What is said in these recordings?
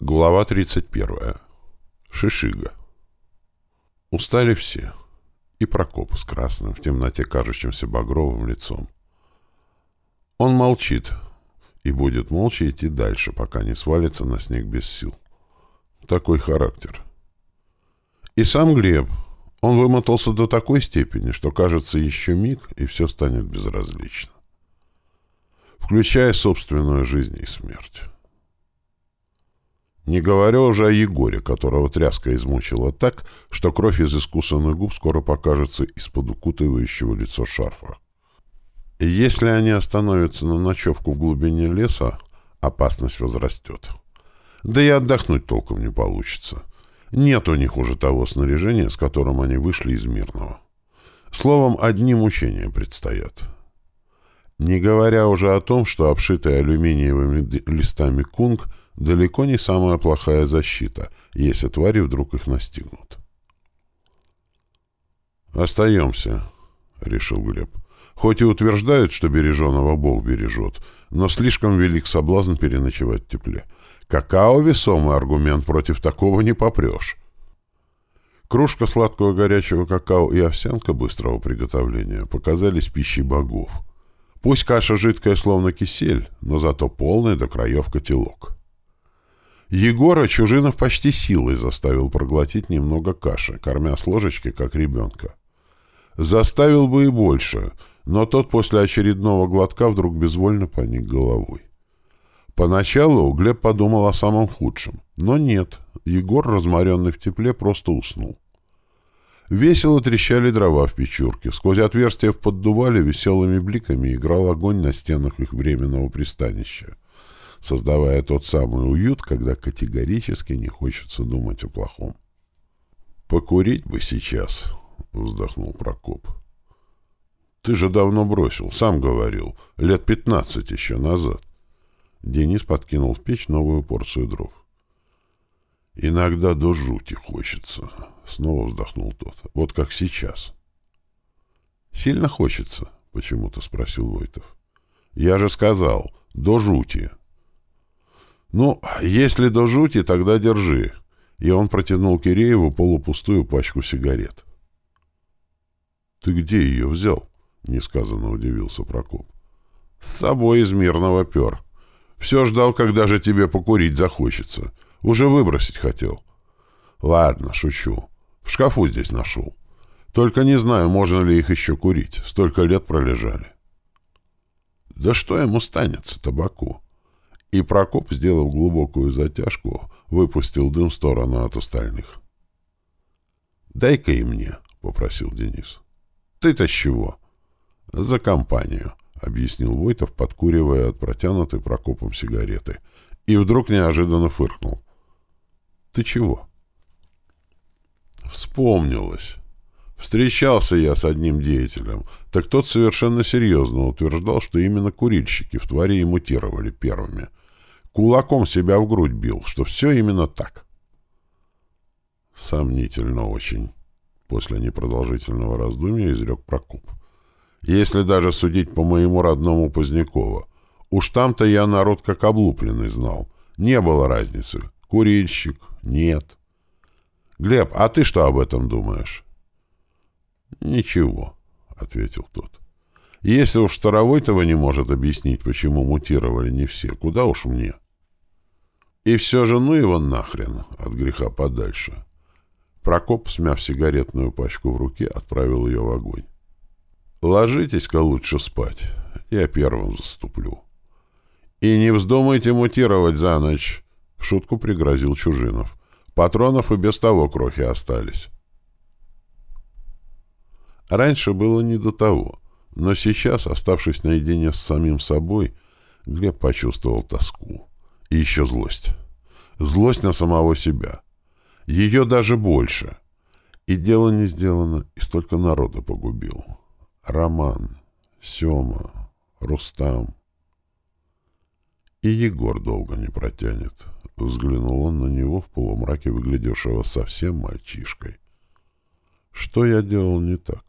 Глава 31. Шишига. Устали все. И Прокоп с красным, в темноте кажущимся багровым лицом. Он молчит и будет молча идти дальше, пока не свалится на снег без сил. Такой характер. И сам Глеб. Он вымотался до такой степени, что кажется еще миг, и все станет безразлично. Включая собственную жизнь и смерть. Не говоря уже о Егоре, которого тряска измучила так, что кровь из искусанных губ скоро покажется из-под укутывающего лицо шарфа. И если они остановятся на ночевку в глубине леса, опасность возрастет. Да и отдохнуть толком не получится. Нет у них уже того снаряжения, с которым они вышли из Мирного. Словом, одни мучения предстоят. Не говоря уже о том, что обшитый алюминиевыми листами кунг — далеко не самая плохая защита, если твари вдруг их настигнут. «Остаемся», — решил Глеб. «Хоть и утверждают, что береженого Бог бережет, но слишком велик соблазн переночевать в тепле. Какао — весомый аргумент, против такого не попрешь». Кружка сладкого горячего какао и овсянка быстрого приготовления показались пищей богов. Пусть каша жидкая, словно кисель, но зато полный до краев котелок. Егора Чужинов почти силой заставил проглотить немного каши, кормя с ложечки, как ребенка. Заставил бы и больше, но тот после очередного глотка вдруг безвольно поник головой. Поначалу Глеб подумал о самом худшем, но нет, Егор, разморенный в тепле, просто уснул. Весело трещали дрова в печурке, сквозь отверстия в поддувале веселыми бликами играл огонь на стенах их временного пристанища создавая тот самый уют, когда категорически не хочется думать о плохом. «Покурить бы сейчас», — вздохнул Прокоп. «Ты же давно бросил, сам говорил, лет пятнадцать еще назад». Денис подкинул в печь новую порцию дров. «Иногда до жути хочется», — снова вздохнул тот. «Вот как сейчас». «Сильно хочется?» — почему-то спросил Войтов. «Я же сказал, до жути». «Ну, если до жути, тогда держи». И он протянул Кирееву полупустую пачку сигарет. «Ты где ее взял?» — несказанно удивился Прокоп. «С собой из мирного пер. Все ждал, когда же тебе покурить захочется. Уже выбросить хотел». «Ладно, шучу. В шкафу здесь нашел. Только не знаю, можно ли их еще курить. Столько лет пролежали». «Да что ему станется, табаку?» И Прокоп, сделав глубокую затяжку, выпустил дым в сторону от остальных. «Дай-ка и мне», — попросил Денис. «Ты-то с чего?» «За компанию», — объяснил Войтов, подкуривая от протянутой Прокопом сигареты. И вдруг неожиданно фыркнул. «Ты чего?» «Вспомнилось. Встречался я с одним деятелем, так тот совершенно серьезно утверждал, что именно курильщики в твари и мутировали первыми, Кулаком себя в грудь бил, что все именно так. Сомнительно очень. После непродолжительного раздумья изрек Прокоп. Если даже судить по моему родному Позднякова. Уж там-то я народ как облупленный знал. Не было разницы. Курильщик? Нет. Глеб, а ты что об этом думаешь? Ничего, ответил тот. Если уж Старовой-того не может объяснить, почему мутировали не все, куда уж мне? — и все же ну его нахрен, от греха подальше. Прокоп, смяв сигаретную пачку в руке, отправил ее в огонь. «Ложитесь-ка лучше спать, я первым заступлю». «И не вздумайте мутировать за ночь», — в шутку пригрозил Чужинов. «Патронов и без того крохи остались». Раньше было не до того, но сейчас, оставшись наедине с самим собой, Глеб почувствовал тоску. И еще злость. Злость на самого себя. Ее даже больше. И дело не сделано, и столько народа погубил. Роман, Сема, Рустам. И Егор долго не протянет. Взглянул он на него в полумраке, выглядевшего совсем мальчишкой. Что я делал не так?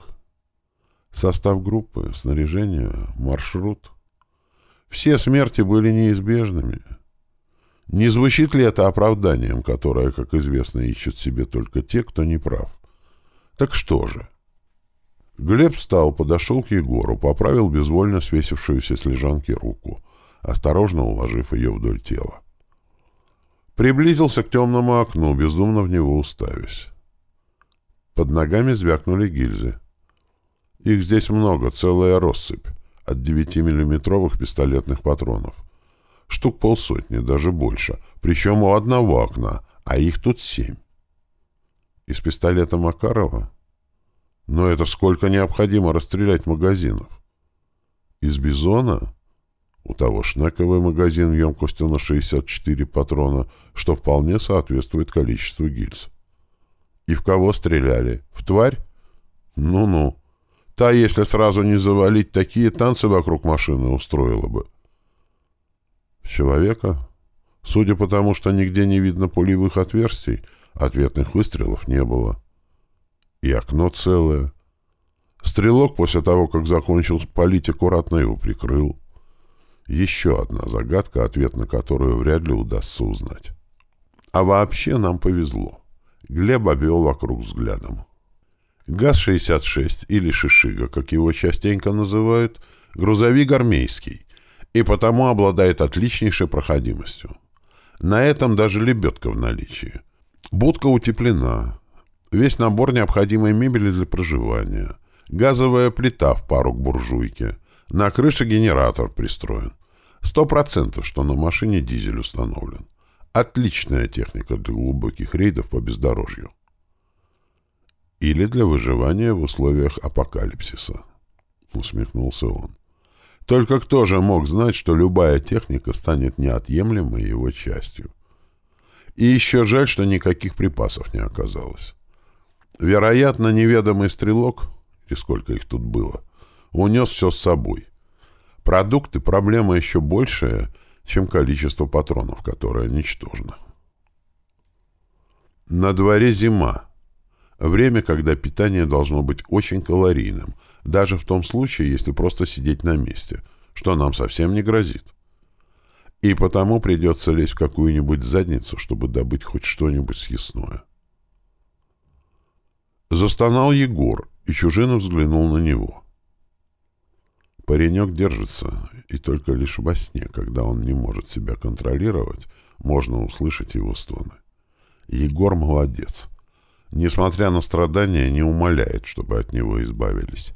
Состав группы, снаряжение, маршрут. Все смерти были неизбежными. Не звучит ли это оправданием, которое, как известно, ищут себе только те, кто не прав? Так что же? Глеб встал, подошел к Егору, поправил безвольно свесившуюся с лежанки руку, осторожно уложив ее вдоль тела. Приблизился к темному окну, бездумно в него уставясь. Под ногами звякнули гильзы. Их здесь много, целая россыпь, от 9-миллиметровых пистолетных патронов. Штук полсотни, даже больше, причем у одного окна, а их тут семь. Из пистолета Макарова? Но это сколько необходимо расстрелять магазинов? Из Бизона? У того шнековый магазин емкостью на 64 патрона, что вполне соответствует количеству гильз. И в кого стреляли? В тварь? Ну-ну. Та, если сразу не завалить, такие танцы вокруг машины устроила бы. Человека? Судя по тому, что нигде не видно пулевых отверстий, ответных выстрелов не было. И окно целое. Стрелок после того, как закончил палить, аккуратно его прикрыл. Еще одна загадка, ответ на которую вряд ли удастся узнать. А вообще нам повезло. Глеб обвел вокруг взглядом. ГАЗ-66 или «Шишига», как его частенько называют, грузовик армейский, и потому обладает отличнейшей проходимостью. На этом даже лебедка в наличии. Будка утеплена. Весь набор необходимой мебели для проживания. Газовая плита в пару к буржуйке. На крыше генератор пристроен. Сто процентов, что на машине дизель установлен. Отличная техника для глубоких рейдов по бездорожью. Или для выживания в условиях апокалипсиса. Усмехнулся он. Только кто же мог знать, что любая техника станет неотъемлемой его частью? И еще жаль, что никаких припасов не оказалось. Вероятно, неведомый стрелок, и сколько их тут было, унес все с собой. Продукты — проблема еще большая, чем количество патронов, которое ничтожно. На дворе зима. Время, когда питание должно быть очень калорийным, даже в том случае, если просто сидеть на месте, что нам совсем не грозит. И потому придется лезть в какую-нибудь задницу, чтобы добыть хоть что-нибудь съестное. Застонал Егор, и Чужинов взглянул на него. Паренек держится, и только лишь во сне, когда он не может себя контролировать, можно услышать его стоны. Егор молодец. Несмотря на страдания, не умоляет, чтобы от него избавились.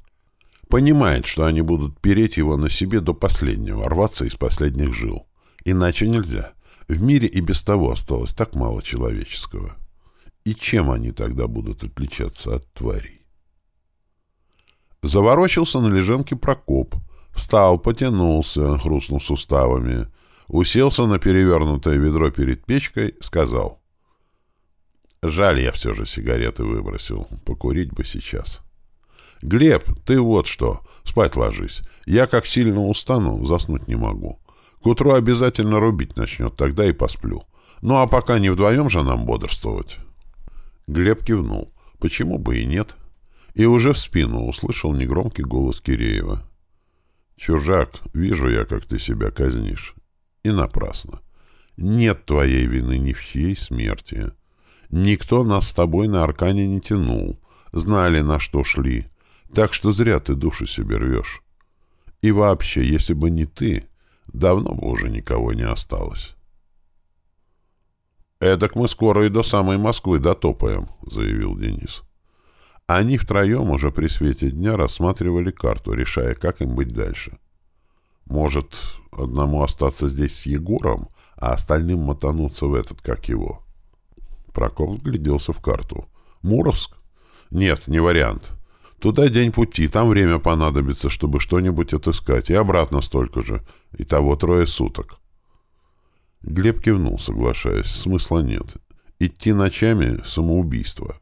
Понимает, что они будут переть его на себе до последнего, рваться из последних жил. Иначе нельзя. В мире и без того осталось так мало человеческого. И чем они тогда будут отличаться от тварей? Заворочился на лежанке Прокоп. Встал, потянулся, хрустнув суставами. Уселся на перевернутое ведро перед печкой, сказал. Жаль, я все же сигареты выбросил. Покурить бы сейчас. Глеб, ты вот что. Спать ложись. Я как сильно устану, заснуть не могу. К утру обязательно рубить начнет, тогда и посплю. Ну а пока не вдвоем же нам бодрствовать. Глеб кивнул. Почему бы и нет? — и уже в спину услышал негромкий голос Киреева. «Чужак, вижу я, как ты себя казнишь. И напрасно. Нет твоей вины ни в чьей смерти. Никто нас с тобой на аркане не тянул. Знали, на что шли. Так что зря ты душу себе рвешь. И вообще, если бы не ты, давно бы уже никого не осталось». «Эдак мы скоро и до самой Москвы дотопаем», — заявил Денис. Они втроем уже при свете дня рассматривали карту, решая, как им быть дальше. Может, одному остаться здесь с Егором, а остальным мотануться в этот, как его. Прокоп гляделся в карту. Муровск? Нет, не вариант. Туда день пути, там время понадобится, чтобы что-нибудь отыскать, и обратно столько же. и того трое суток. Глеб кивнул, соглашаясь. Смысла нет. Идти ночами — самоубийство.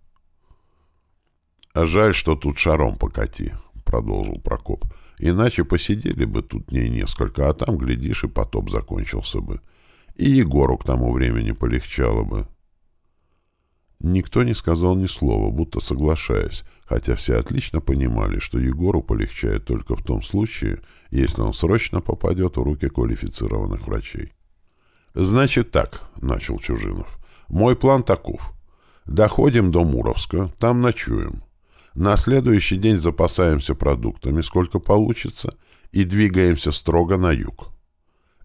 А жаль, что тут шаром покати, — продолжил Прокоп. Иначе посидели бы тут дней несколько, а там, глядишь, и потоп закончился бы. И Егору к тому времени полегчало бы. Никто не сказал ни слова, будто соглашаясь, хотя все отлично понимали, что Егору полегчает только в том случае, если он срочно попадет в руки квалифицированных врачей. «Значит так», — начал Чужинов. «Мой план таков. Доходим до Муровска, там ночуем. На следующий день запасаемся продуктами, сколько получится, и двигаемся строго на юг.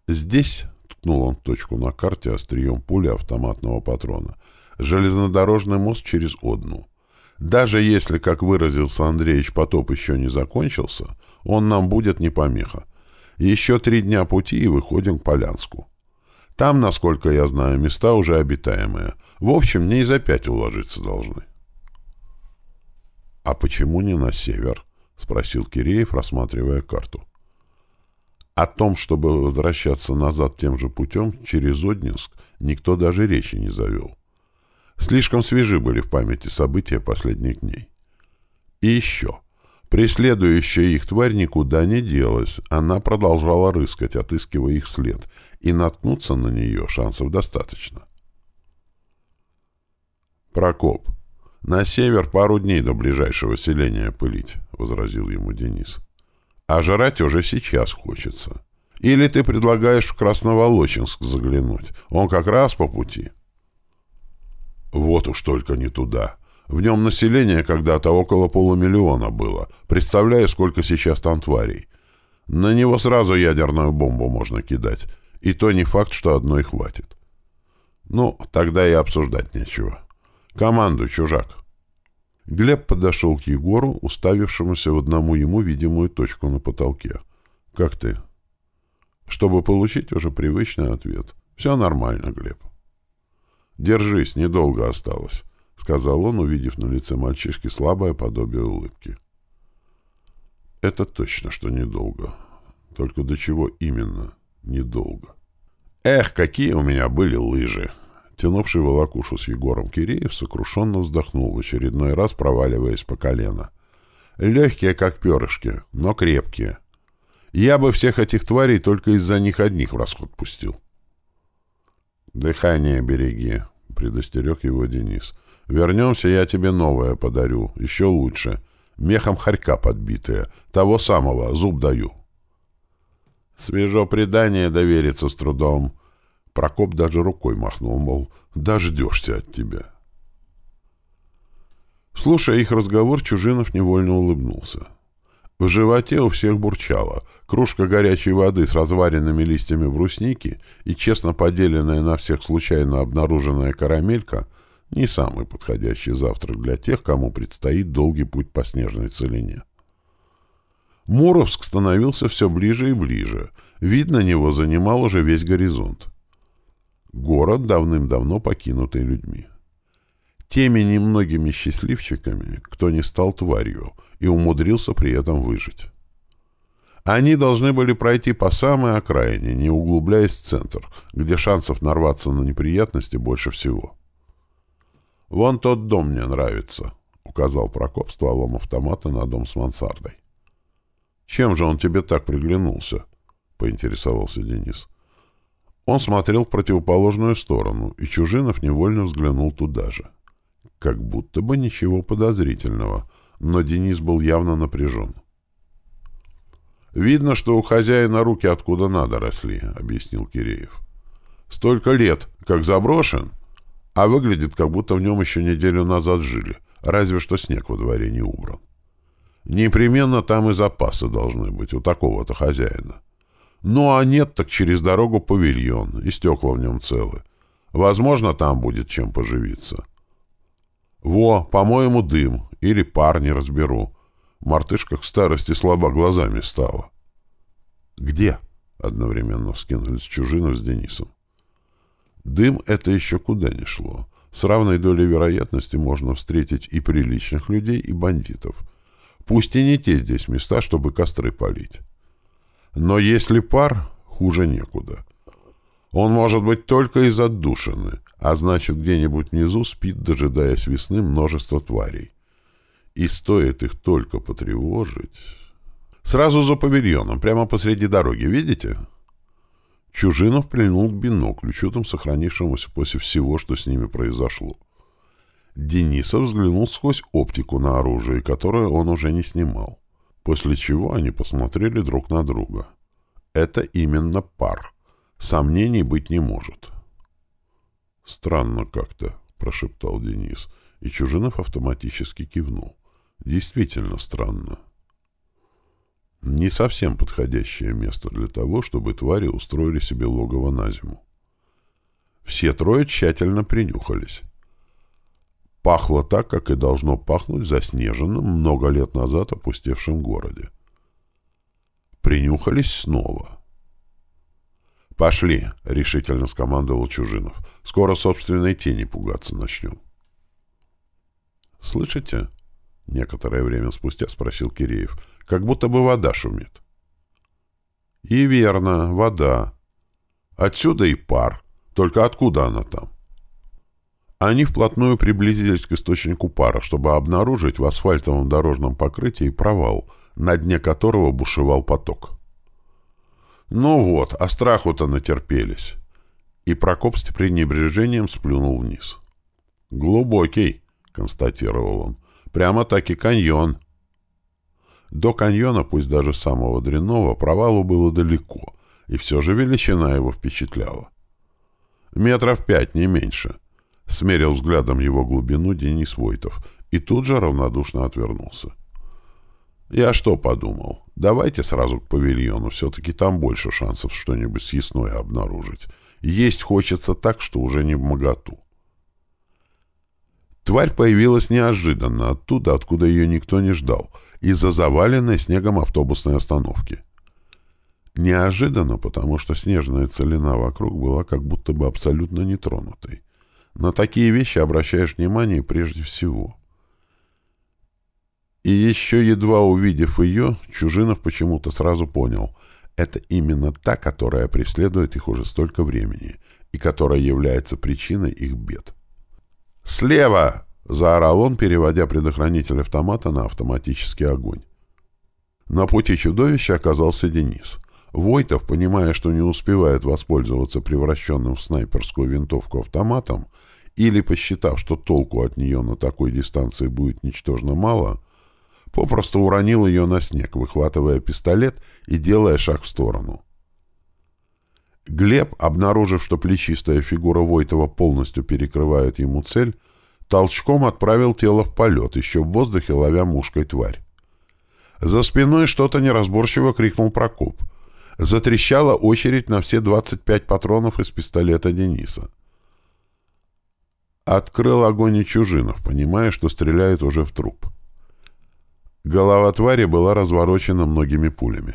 Здесь, — ткнул он точку на карте острием пули автоматного патрона, — железнодорожный мост через Одну. Даже если, как выразился Андреевич, потоп еще не закончился, он нам будет не помеха. Еще три дня пути и выходим к Полянску. Там, насколько я знаю, места уже обитаемые. В общем, не и за пять уложиться должны. — А почему не на север? — спросил Киреев, рассматривая карту. О том, чтобы возвращаться назад тем же путем, через Однинск, никто даже речи не завел. Слишком свежи были в памяти события последних дней. И еще. Преследующая их тварь никуда не делась. Она продолжала рыскать, отыскивая их след. И наткнуться на нее шансов достаточно. «Прокоп, на север пару дней до ближайшего селения пылить», — возразил ему Денис. «А жрать уже сейчас хочется. Или ты предлагаешь в Красноволочинск заглянуть? Он как раз по пути». Вот уж только не туда. В нем население когда-то около полумиллиона было. Представляю, сколько сейчас там тварей. На него сразу ядерную бомбу можно кидать. И то не факт, что одной хватит. Ну, тогда и обсуждать нечего. Командуй, чужак. Глеб подошел к Егору, уставившемуся в одному ему видимую точку на потолке. «Как ты?» Чтобы получить уже привычный ответ. «Все нормально, Глеб». «Держись, недолго осталось», — сказал он, увидев на лице мальчишки слабое подобие улыбки. «Это точно, что недолго. Только до чего именно недолго?» «Эх, какие у меня были лыжи!» Тянувший волокушу с Егором Киреев сокрушенно вздохнул, в очередной раз проваливаясь по колено. «Легкие, как перышки, но крепкие. Я бы всех этих тварей только из-за них одних в расход пустил». «Дыхание береги», — предостерег его Денис. «Вернемся, я тебе новое подарю, еще лучше. Мехом хорька подбитое. Того самого, зуб даю». «Свежо предание довериться с трудом». Прокоп даже рукой махнул, мол, дождешься от тебя. Слушая их разговор, Чужинов невольно улыбнулся. В животе у всех бурчало. Кружка горячей воды с разваренными листьями брусники и честно поделенная на всех случайно обнаруженная карамелька — не самый подходящий завтрак для тех, кому предстоит долгий путь по снежной целине. Муровск становился все ближе и ближе. Вид на него занимал уже весь горизонт. Город, давным-давно покинутый людьми. Теми немногими счастливчиками, кто не стал тварью — и умудрился при этом выжить. Они должны были пройти по самой окраине, не углубляясь в центр, где шансов нарваться на неприятности больше всего. «Вон тот дом мне нравится», — указал Прокоп стволом автомата на дом с мансардой. «Чем же он тебе так приглянулся?» — поинтересовался Денис. Он смотрел в противоположную сторону, и Чужинов невольно взглянул туда же. Как будто бы ничего подозрительного — но Денис был явно напряжен. «Видно, что у хозяина руки откуда надо росли», — объяснил Киреев. «Столько лет, как заброшен, а выглядит, как будто в нем еще неделю назад жили, разве что снег во дворе не убран. Непременно там и запасы должны быть у такого-то хозяина. Ну а нет, так через дорогу павильон, и стекла в нем целы. Возможно, там будет чем поживиться». Во, по-моему, дым. Или пар, не разберу. Мартышка к старости слабо глазами стала. «Где?» — одновременно вскинулись Чужинов с Денисом. Дым — это еще куда ни шло. С равной долей вероятности можно встретить и приличных людей, и бандитов. Пусть и не те здесь места, чтобы костры полить. Но если пар, хуже некуда. Он может быть только из отдушины, а значит, где-нибудь внизу спит, дожидаясь весны, множество тварей. И стоит их только потревожить... Сразу за павильоном, прямо посреди дороги, видите? Чужинов прильнул к биноклю, чудом сохранившемуся после всего, что с ними произошло. Денисов взглянул сквозь оптику на оружие, которое он уже не снимал. После чего они посмотрели друг на друга. Это именно пар. Сомнений быть не может. «Странно как-то», — прошептал Денис, и Чужинов автоматически кивнул. «Действительно странно. Не совсем подходящее место для того, чтобы твари устроили себе логово на зиму. Все трое тщательно принюхались. Пахло так, как и должно пахнуть в заснеженном, много лет назад опустевшем городе. Принюхались снова. «Пошли!» — решительно скомандовал Чужинов. «Скоро собственной тени пугаться начнем». «Слышите?» — некоторое время спустя спросил Киреев. «Как будто бы вода шумит». «И верно, вода. Отсюда и пар. Только откуда она там?» Они вплотную приблизились к источнику пара, чтобы обнаружить в асфальтовом дорожном покрытии провал, на дне которого бушевал поток. Ну вот, а страху-то натерпелись. И Прокоп с пренебрежением сплюнул вниз. «Глубокий», — констатировал он. «Прямо-таки каньон». До каньона, пусть даже самого дрянного, провалу было далеко, и все же величина его впечатляла. Метров пять, не меньше — Смерил взглядом его глубину Денис Войтов и тут же равнодушно отвернулся. «Я что подумал? Давайте сразу к павильону, все-таки там больше шансов что-нибудь съестное обнаружить. Есть хочется так, что уже не в моготу». Тварь появилась неожиданно, оттуда, откуда ее никто не ждал, из-за заваленной снегом автобусной остановки. Неожиданно, потому что снежная целина вокруг была как будто бы абсолютно нетронутой. На такие вещи обращаешь внимание прежде всего. И еще едва увидев ее, Чужинов почему-то сразу понял — это именно та, которая преследует их уже столько времени и которая является причиной их бед. «Слева!» — заорал он, переводя предохранитель автомата на автоматический огонь. На пути чудовища оказался Денис. Войтов, понимая, что не успевает воспользоваться превращенным в снайперскую винтовку автоматом, или посчитав, что толку от нее на такой дистанции будет ничтожно мало, попросту уронил ее на снег, выхватывая пистолет и делая шаг в сторону. Глеб, обнаружив, что плечистая фигура Войтова полностью перекрывает ему цель, толчком отправил тело в полет, еще в воздухе ловя мушкой тварь. За спиной что-то неразборчиво крикнул Прокоп. Затрещала очередь на все 25 патронов из пистолета Дениса. Открыл огонь и чужинов, понимая, что стреляет уже в труп. Голова твари была разворочена многими пулями.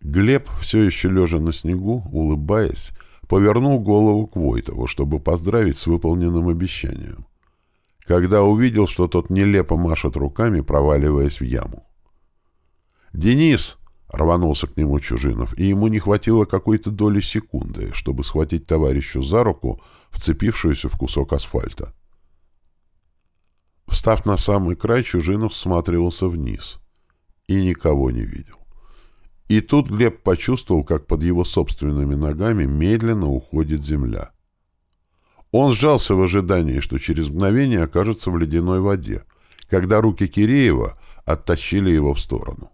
Глеб, все еще лежа на снегу, улыбаясь, повернул голову к Войтову, чтобы поздравить с выполненным обещанием. Когда увидел, что тот нелепо машет руками, проваливаясь в яму. «Денис!» — рванулся к нему Чужинов, и ему не хватило какой-то доли секунды, чтобы схватить товарищу за руку, вцепившуюся в кусок асфальта. Встав на самый край, Чужинов всматривался вниз и никого не видел. И тут Глеб почувствовал, как под его собственными ногами медленно уходит земля. Он сжался в ожидании, что через мгновение окажется в ледяной воде, когда руки Киреева оттащили его в сторону.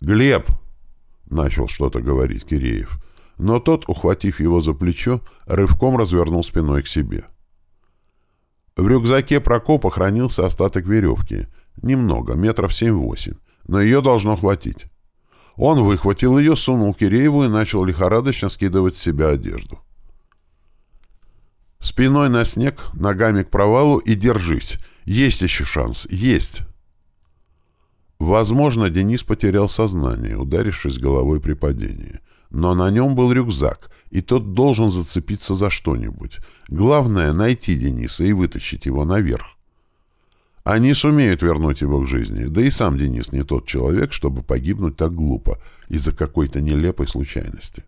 «Глеб!» — начал что-то говорить Киреев но тот, ухватив его за плечо, рывком развернул спиной к себе. В рюкзаке Прокопа хранился остаток веревки. Немного, метров семь-восемь, но ее должно хватить. Он выхватил ее, сунул Кирееву и начал лихорадочно скидывать с себя одежду. Спиной на снег, ногами к провалу и держись. Есть еще шанс. Есть. Возможно, Денис потерял сознание, ударившись головой при падении. Но на нем был рюкзак, и тот должен зацепиться за что-нибудь. Главное — найти Дениса и вытащить его наверх. Они сумеют вернуть его к жизни, да и сам Денис не тот человек, чтобы погибнуть так глупо из-за какой-то нелепой случайности.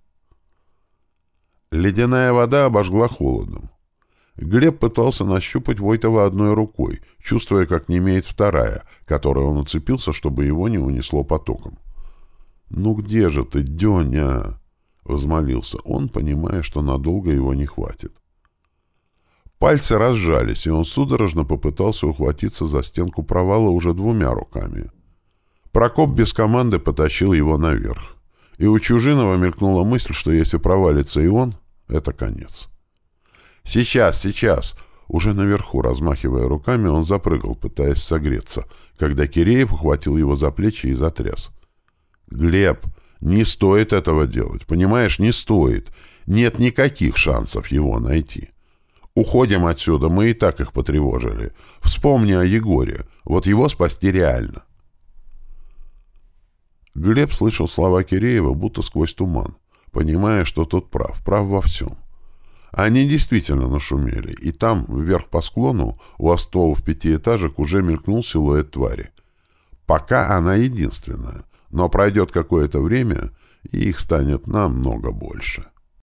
Ледяная вода обожгла холодом. Глеб пытался нащупать Войтова одной рукой, чувствуя, как не имеет вторая, которой он уцепился, чтобы его не унесло потоком. «Ну где же ты, Деня?» — возмолился он, понимая, что надолго его не хватит. Пальцы разжались, и он судорожно попытался ухватиться за стенку провала уже двумя руками. Прокоп без команды потащил его наверх. И у Чужинова мелькнула мысль, что если провалится и он, это конец. «Сейчас, сейчас!» Уже наверху, размахивая руками, он запрыгал, пытаясь согреться, когда Киреев ухватил его за плечи и затряс. «Глеб, не стоит этого делать, понимаешь, не стоит. Нет никаких шансов его найти. Уходим отсюда, мы и так их потревожили. Вспомни о Егоре, вот его спасти реально». Глеб слышал слова Киреева будто сквозь туман, понимая, что тот прав, прав во всем. Они действительно нашумели, и там, вверх по склону, у островов пятиэтажек уже мелькнул силуэт твари. Пока она единственная, но пройдет какое-то время, и их станет намного больше.